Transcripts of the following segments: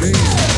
Bem.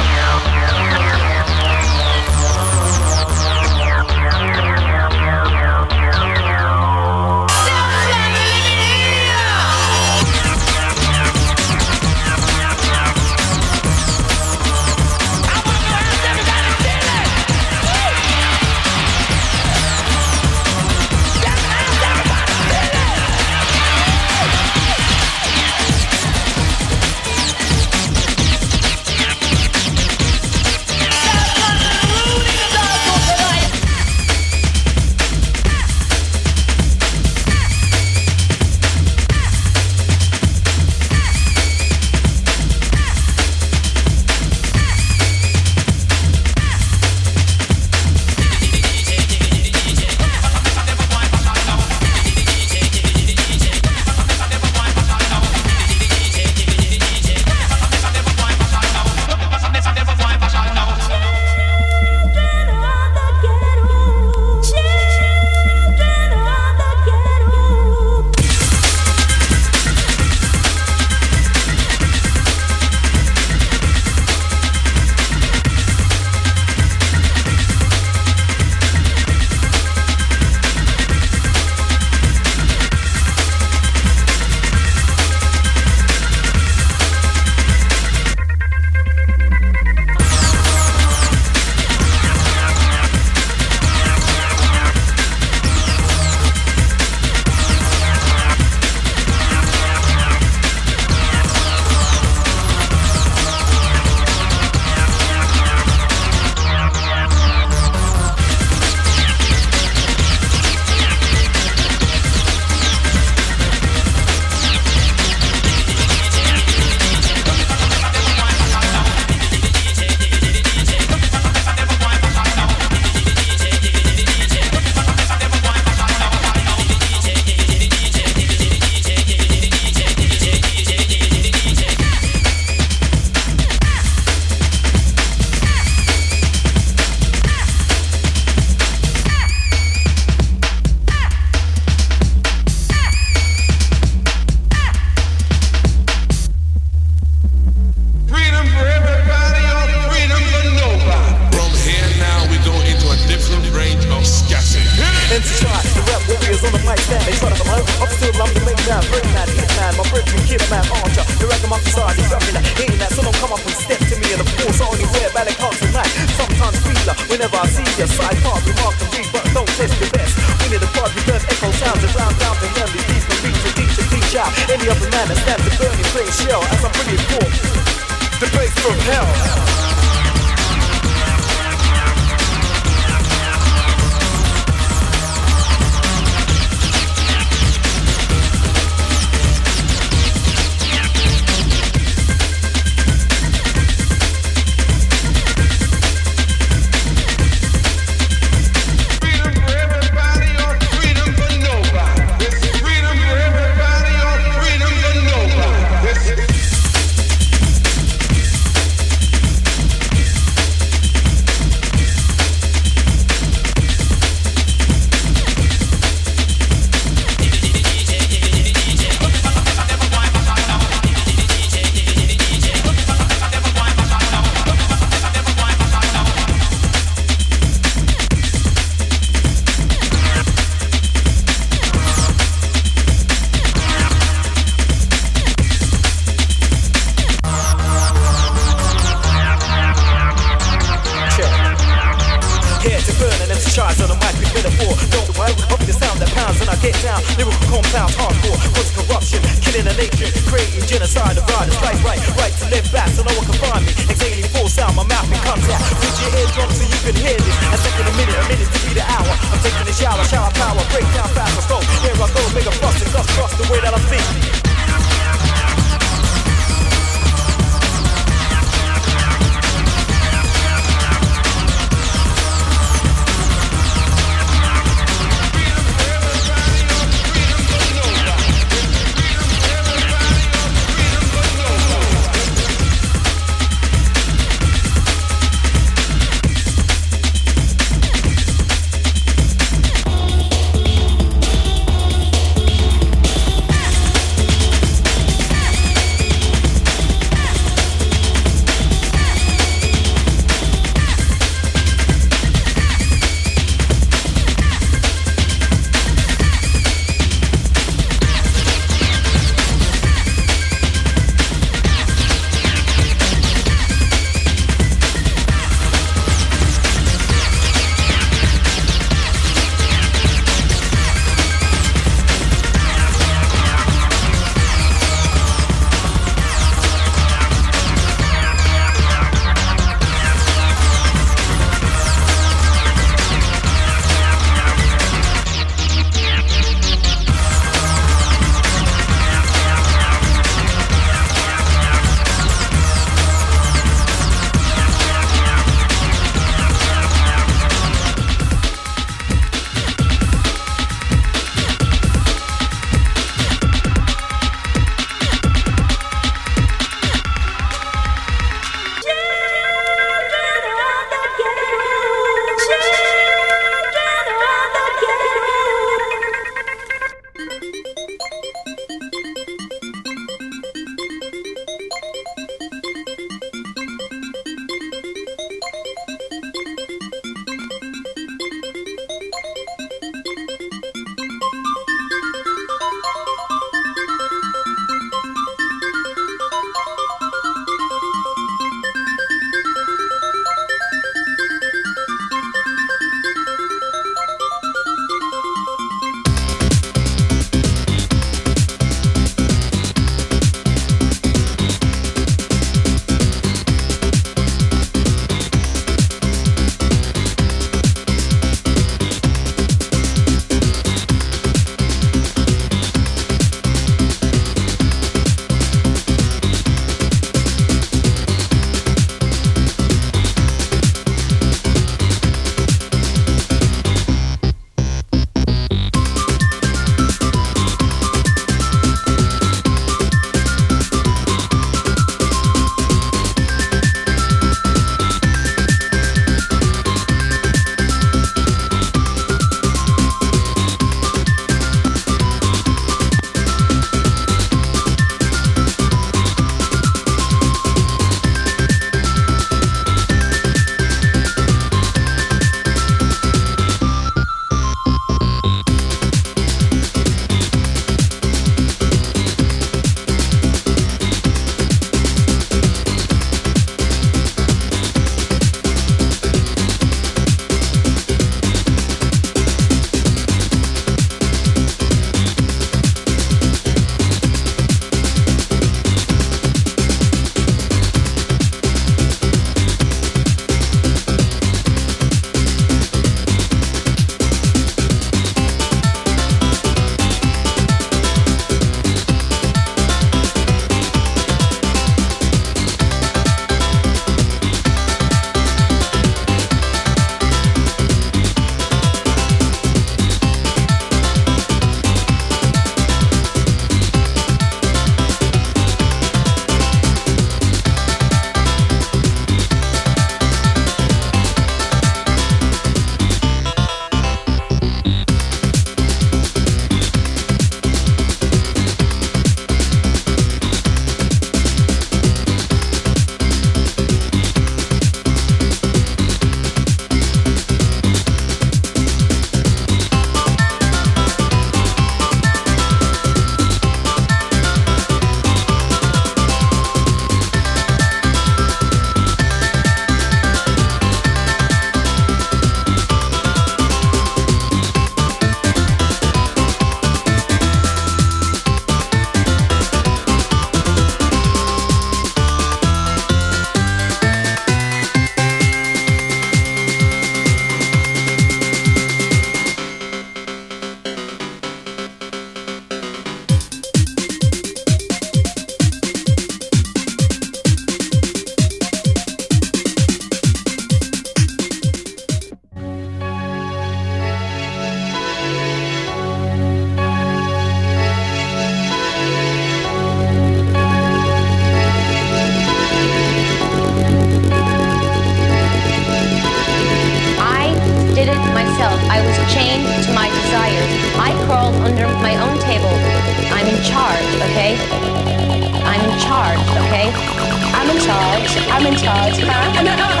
I'm in charge, huh?